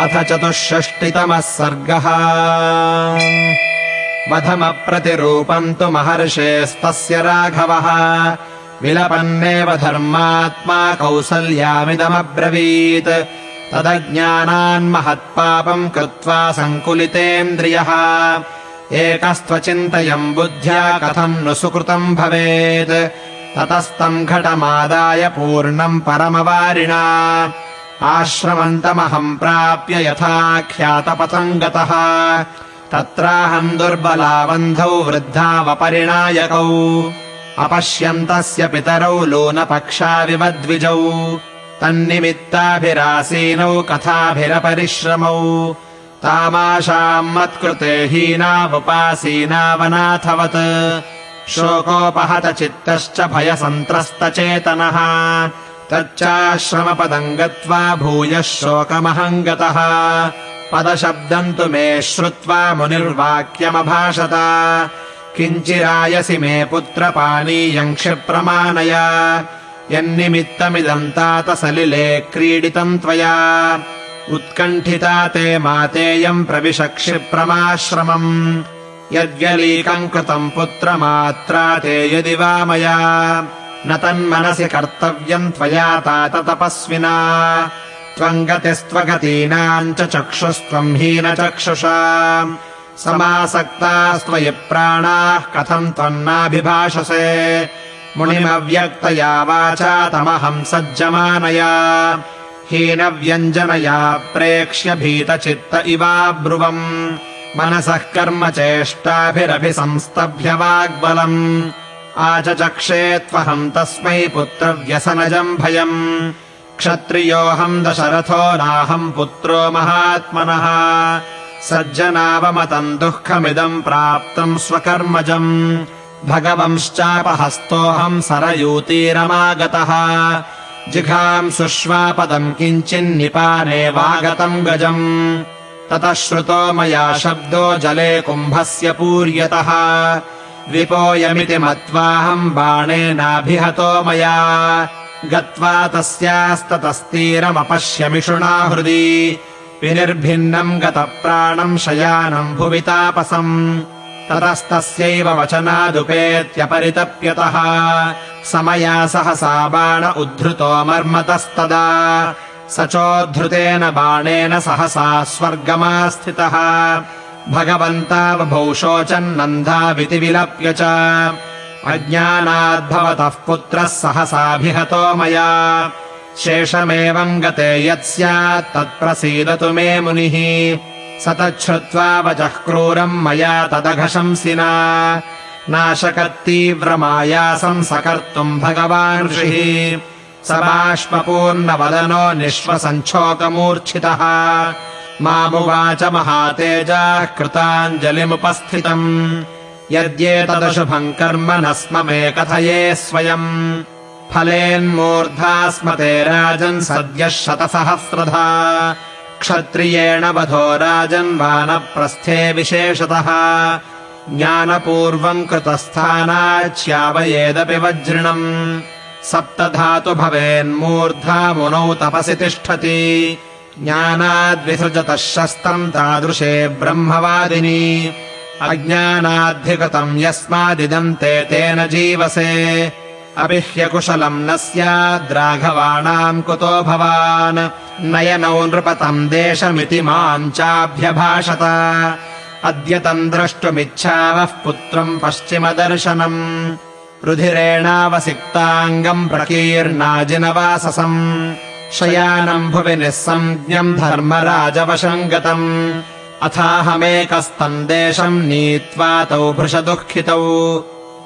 अथ चतुष्षष्टितमः सर्गः। वधमप्रतिरूपम् तु महर्षेस्तस्य राघवः। विलपन्नेव धर्मात्मा कौसल्यामिदमब्रवीत्। तदज्ञानान्महत्पापम् कृत्वा सङ्कुलितेन्द्रियः। एकस्त्वचिन्तयम् बुद्ध्या कथम् नु सुकृतम् भवेत्। ततस्तम् घटमादाय पूर्णम् परमवारिणा आश्रमन्तमहम् प्राप्य यथाख्यातपथम् गतः। तत्राहम् दुर्बलावन्धौ वृद्धावपरिणायकौ। अपश्यन्तस्य पितरौ लोनपक्षाविवद्विजौ। तन्निमित्ताभिरासीनौ कथाभिरपरिश्रमौ। तामाशाम् मत्कृते हीनावुपासीनावनाथवत् शोकोपहतचित्तश्च भयसन्त्रस्तचेतनः तच्चाश्रमपदम् गत्वा भूयः शोकमहम् गतः पदशब्दम् तु मे श्रुत्वा मुनिर्वाक्यमभाषत। किञ्चिरायसि मे पुत्रपानीयम् क्षिप्रमाणय। यन्निमित्तमिदम् तात सलिले क्रीडितम् त्वया। उत्कण्ठिता ते मातेयम् प्रविश क्षिप्रमाश्रमम्। यद्व्यलीकम् कृतम् पुत्रमात्रा ते यदि वा मया न तन्मनसि कर्तव्यम् त्वया तात तपस्विना। त्वम् गतिस्त्वगतीनाम् च चक्षुस्त्वम् हीनचक्षुषा। समासक्तास्त्वयि प्राणाः कथम् त्वन्नाभिभाषसे मुनिमव्यक्तया वाचा तमहम् सज्जमानया। हीनव्यञ्जनया प्रेक्ष्य भीतचित्त इवाब्रुवम्। मनसः कर्म चेष्टाभिरभिसंस्तभ्य वाग्बलम् आचचक्षे त्वहम् तस्मै पुत्रव्यसनजम् भयम्। क्षत्रियोऽहम् दशरथो नाहम् पुत्रो महात्मनः। सज्जनावमतम् दुःखमिदम् प्राप्तम् स्वकर्मजम्। भगवंश्चापहस्तोऽहम् सरयूतीरमागतः। जिघाम् सुष्वापदम् किञ्चिन्निपाने वागतम् गजम्। ततः श्रुतो मया शब्दो जले कुम्भस्य पूर्यतः विपोयमिति मत्वाहम् बाणेनाभिहतो मया। गत्वा तस्यास्ततस्तीरमपश्यमिषुणा हृदि। विनिर्भिन्नम् गतप्राणम् शयानम् भुवि तापसम् ततस्तस्यैव वचनादुपेत्यपरितप्यतः। समया सहसा बाण उद्धृतो मर्मतस्तदा। स चोद्धृतेन बाणेन सहसा स्वर्गमास्थितः भगवन्तावभौ शोचन्नन्धाविति विलप्य च। अज्ञानाद्भवतः पुत्रः सहसाभिहतो मया। शेषमेवम् गते यत् स्यात् तत्प्रसीदतु मे मुनिः। स तच्छ्रुत्वा वचः क्रूरम् मया तदघशंसिना। नाशकत्तीव्रमायासम् सकर्तुम् भगवान् ऋषिः। स बाष्पपूर्णवदनो निःश्वसञ्छोकमूर्च्छितः मामुवाच महातेजाः कृताञ्जलिमुपस्थितम्। यद्येतदशुभम् कर्म न स्म मे कथये स्वयम्। फलेन्मूर्धा स्मते राजन् सद्यः शतसहस्रधा। क्षत्रियेण वधो राजन् वानप्रस्थे विशेषतः। ज्ञानपूर्वम् कृतस्थानाच्यावयेदपि वज्रिणम्। सप्तधातु भवेन्मूर्धा मुनौ तपसि तिष्ठति ज्ञानाद्विसृजतः शस्त्रम् तादृशे ब्रह्मवादिनी। अज्ञानाद्धिकृतम् यस्मादिदम् ते तेन जीवसे। अपि ह्यकुशलम् न स्याद्राघवाणाम् कुतो भवान्। नयनौ नृपतम् देशमिति माम् चाभ्यभाषत। अद्य तम् द्रष्टुमिच्छावः पुत्रम् पश्चिमदर्शनम्। रुधिरेणावसिक्ताङ्गम् प्रकीर्णाजिनवाससम् शयानम् भुवि निःसञ्ज्ञम् धर्मराजवशम् गतम् अथाहमेकस्तम् देशम् नीत्वा तौ भृशदुःखितौ।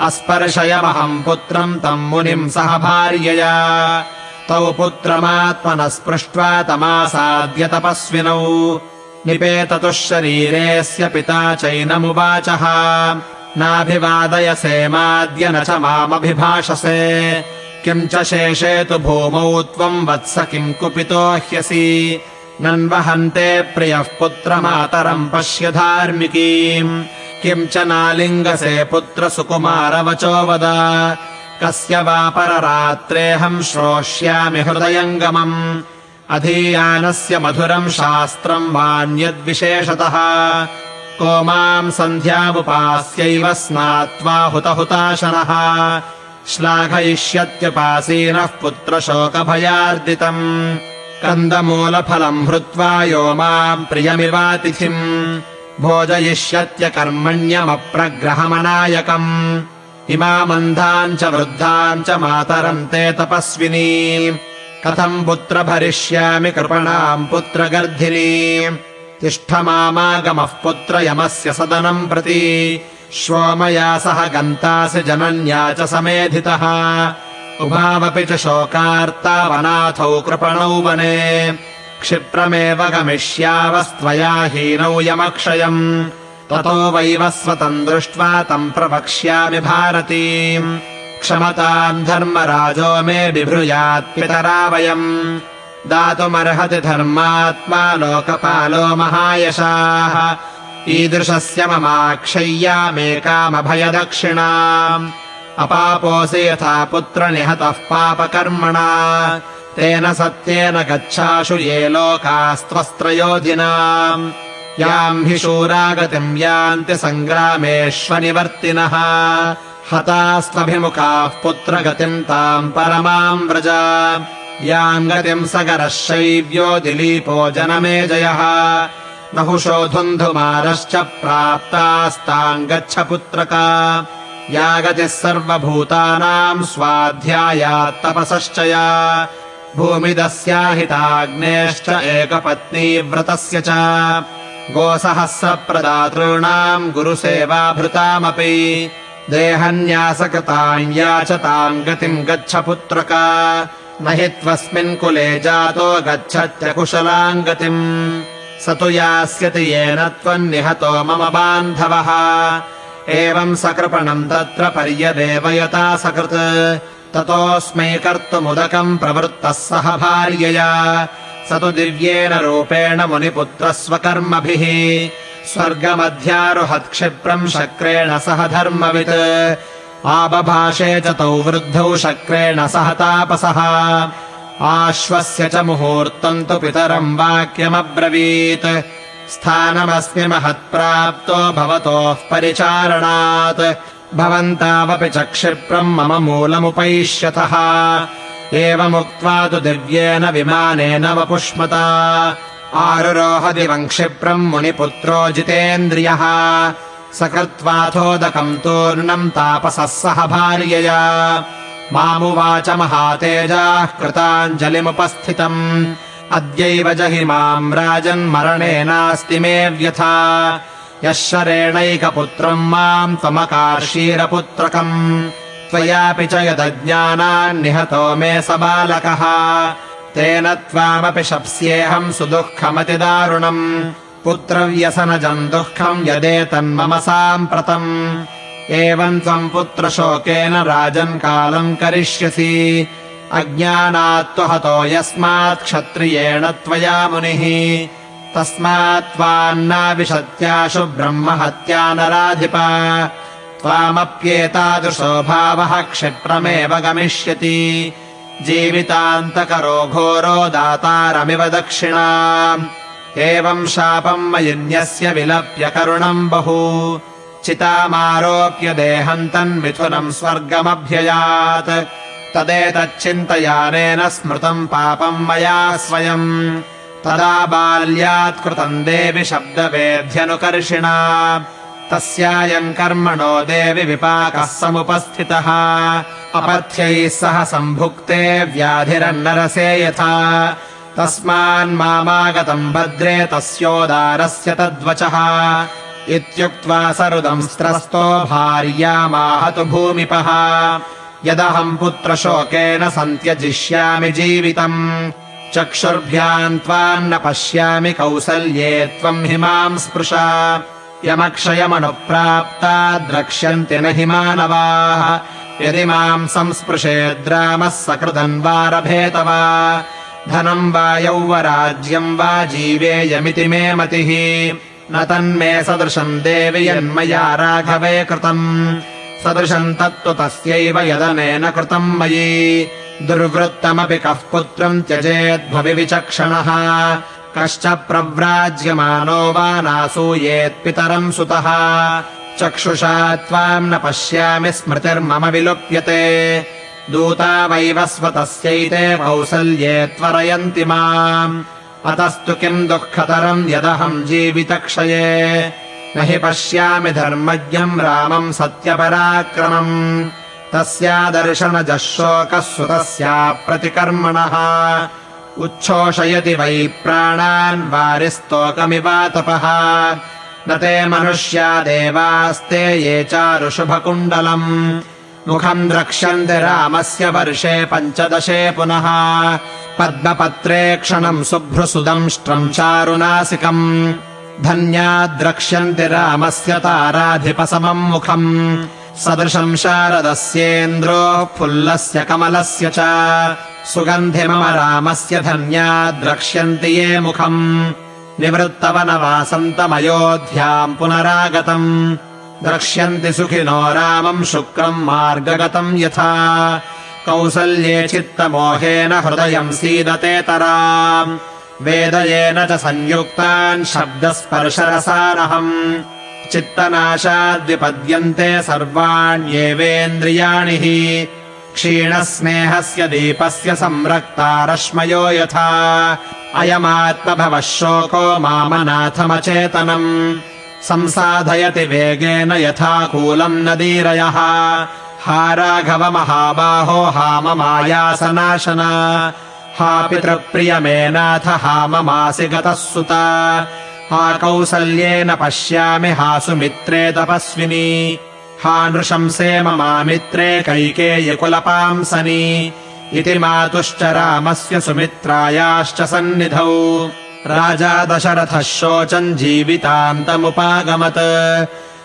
अस्पर्शयमहम् पुत्रम् तम् मुनिम् सह भार्यया। तौ पुत्रमात्मनः स्पृष्ट्वा तमासाद्य तपस्विनौ। निपेततुः शरीरेऽस्य पिता चैनमुवाचः। नाभिवादयसेमाद्य न च मामभिभाषसे किम् च शेषे तु भूमौ त्वम् वत्स किम् कुपितो ह्यसि? नन्वहन्ते प्रियः पुत्रमातरम् पश्य धार्मिकीम्। किम् च नालिङ्गसे पुत्रसुकुमारवचो वद? कस्य वा पररात्रेऽहम् श्रोष्यामि हृदयङ्गमम्। अधीयानस्य मधुरम् शास्त्रम् वान्यद्विशेषतः। को माम् सन्ध्यामुपास्यैव स्नात्वा हुतहुताशनः श्लाघयिष्यत्यपासीनः पुत्रशोकभयार्दितम् कन्दमूलफलम् हृत्वा यो माम् प्रियमिवातिथिम्। भोजयिष्यत्यकर्मण्यमप्रग्रहमनायकम् इमामन्धाम् च वृद्धाम् च मातरम् ते तपस्विनी। कथम् पुत्र भरिष्यामि कृपणाम् पुत्रगर्धिनी। तिष्ठ मामागमः पुत्र यमस्य सदनम् प्रति श्वो मया सह गन्तासि जनन्या च समेधितः। उभावपि च शोकार्तावनाथौ कृपणौ वने। क्षिप्रमेव गमिष्यावस्त्वया हीनौ यमक्षयम्। ततो वैवस्वतम् दृष्ट्वा तम् प्रवक्ष्यामि भारतीम् क्षमताम् धर्मराजो मे बिभृयात्पितरा वयम्। दातुमर्हति धर्मात्मा लोकपालो महायशाः ईदृशस्य ममाक्षय्यामेकामभयदक्षिणाम् अपापोऽसि यथा पुत्रनिहतः पापकर्मणा। तेन सत्येन गच्छाशु ये लोकास्त्वस्त्रयोधिनाम् याम् हि शूरागतिम् यान्ति सङ्ग्रामेष्वनिवर्तिनः। हतास्त्वभिमुखाः पुत्रगतिम् ताम् परमाम् व्रज। याम् गतिम् सगरः शैव्यो दिलीपो जनमेजयः नहुषो धुन्धुमारश्च प्राप्तास्ताम् गच्छ पुत्रका या गतिः सर्वभूतानाम् स्वाध्यायात्तपसश्च या भूमिदस्याहिताग्नेश्च एकपत्नीव्रतस्य च। गोसहस्रप्रदातॄणाम् गुरुसेवाभृतामपि। देहन्यासकृताम् याचताम् गतिम् गच्छ पुत्रका न हि त्वस्मिन् कुले जातो गच्छत्यकुशलाम् गतिम् स तु यास्यति येन त्वम् निहतो मम बान्धवः। एवम् सकृपणम् तत्र पर्यदेवयता सकृत्। ततोऽस्मै कर्तुमुदकम् प्रवृत्तः सह भार्यया। स तु दिव्येन रूपेण मुनिपुत्रः स्वकर्मभिः स्वर्गमध्यारुहत्क्षिप्रम् शक्रेण सह धर्मवित्। आबभाषे च तौ वृद्धौ शक्रेण सह तापसः आश्वस्य च मुहूर्तम् तु पितरम् वाक्यमब्रवीत्। स्थानमस्मि महत्प्राप्तो भवतोः परिचारणात्। भवन्तावपि च क्षिप्रम् मम मूलमुपैष्यतः। एवमुक्त्वा तु दिव्येन विमानेन वपुष्मता। आरुरोहदिवम् क्षिप्रम् मुनिपुत्रो जितेन्द्रियः। स कृत्वाथोदकम् तूर्णम् तापसः सह भार्यया मामुवाच महातेजाः कृताञ्जलिमुपस्थितम्। अद्यैव जहि माम् राजन्मरणेनास्ति मे व्यथा। यः शरेणैकपुत्रम् माम् त्वमकार्षीरपुत्रकम्। त्वयापि च यदज्ञानान्निहतो मे स बालकः। तेन त्वामपि शप्स्येऽहम् सुदुःखमतिदारुणम्। पुत्रव्यसनजम् दुःखम् यदेतन्मम साम्प्रतम् एवम् त्वम् पुत्रशोकेन राजन् कालम् करिष्यसि। अज्ञानात्त्वहतो यस्मात् क्षत्रियेण त्वया मुनिः। तस्मात् त्वान्नाविशत्याशु ब्रह्महत्या नराधिप त्वामप्येतादृशो भावः क्षिप्रमेव गमिष्यति। जीवितान्तकरो घोरो दातारमिव दक्षिणा एवम् शापम् मयिन्यस्य विलप्य करुणम् बहु चितामारोप्य देहम् तन्मिथुनम् स्वर्गमभ्ययात्। तदेतच्चिन्तयानेन स्मृतम् पापम् मया स्वयम्। तदा बाल्यात्कृतम् देवि शब्दवेध्यनुकर्षिणा तस्यायम् कर्मणो देवि विपाकः समुपस्थितः। अपथ्यैः सह सम्भुक्ते व्याधिरन्नरसे यथा। तस्मान्मामागतम् भद्रे तस्योदारस्य तद्वचः इत्युक्त्वा सरुदम् स्त्रस्तो भार्यामाहतु भूमिपः। यदहम् पुत्रशोकेन सन्त्यजिष्यामि जीवितम्। चक्षुर्भ्याम् त्वान्न पश्यामि कौसल्ये त्वम् हि माम् स्पृशा। यमक्षयमनुप्राप्ता द्रक्ष्यन्ति न हि मानवाः। यदि माम् संस्पृशेद्रामः सकृदन्वारभेत वा धनम् वा यौवराज्यम् वा जीवेयमिति मे मतिः न तन्मे सदृशम् देवि यन्मया राघवे कृतम्। सदृशम् तत्तु तस्यैव यदनेन कृतम् मयि। दुर्वृत्तमपि कः पुत्रम् त्यजेद्भविविचक्षणः कश्च प्रव्राज्यमानो वा नासूयेत्पितरम् सुतः। चक्षुषा त्वाम् न पश्यामि स्मृतिर्मम विलुप्यते। दूता वैवस्वतस्यैते कौसल्ये त्वरयन्ति माम् अतस्तु किम् दुःखतरम् यदहम् जीवितक्षये? न हि पश्यामि धर्मज्ञम् रामम् सत्यपराक्रमम्। तस्यादर्शनजः शोकः सुतस्या प्रतिकर्मणः उच्छोषयति वै प्राणान् वारिस्तोकमिवातपः। न ते मनुष्या देवास्ते ये चारुशुभकुण्डलम् मुखम् द्रक्ष्यन्ति रामस्य वर्षे पञ्चदशे पुनः। पद्मपत्रे क्षणम् शुभ्रसुदंष्ट्रम् चारुनासिकम्। धन्याद्रक्ष्यन्ति रामस्य ताराधिपसमम् मुखम्। सदृशम् शारदस्येन्द्रोः फुल्लस्य कमलस्य च। सुगन्धि मम रामस्य धन्याद्रक्ष्यन्ति ये मुखम्। निवृत्तवनवासन्तमयोध्याम् पुनरागतम् द्रक्ष्यन्ति सुखिनो रामम् शुक्रम् मार्गगतम् यथा। कौसल्ये चित्तमोहेन हृदयम् सीदतेतरा वेदयेन च संयुक्तान् शब्दस्पर्शरसानहम्। चित्तनाशाद्विपद्यन्ते सर्वाण्येवेन्द्रियाणि हि। क्षीणस्नेहस्य दीपस्य संरक्ता रश्मयो यथा। अयमात्मभवः शोको मामनाथमचेतनम् संसाधयति वेगेन यथा कूलम् नदीरयः हा राघव महाबाहो हा ममायासनाशना हा ममासि गतः सुता हा कौसल्येन पश्यामि हा सुमित्रे तपस्विनी। हा नृशंसे ममामित्रे कैकेयकुलपांसनि इति मातुश्च रामस्य सुमित्रायाश्च सन्निधौ राजा दशरथः शोचम् जीवितान्तमुपागमत्।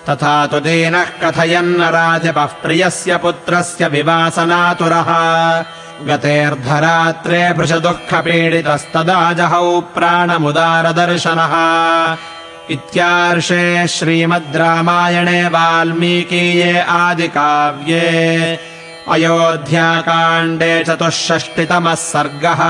तथा तु दीनः कथयन्न राजपः प्रियस्य पुत्रस्य विवासनातुरः। गतेऽर्धरात्रे भृशदुःखपीडितस्तदा जहौ प्राणमुदारदर्शनः। इत्यार्षे श्रीमद् रामायणे वाल्मीकीये आदिकाव्ये। अयोध्याकाण्डे चतुष्षष्टितमः सर्गः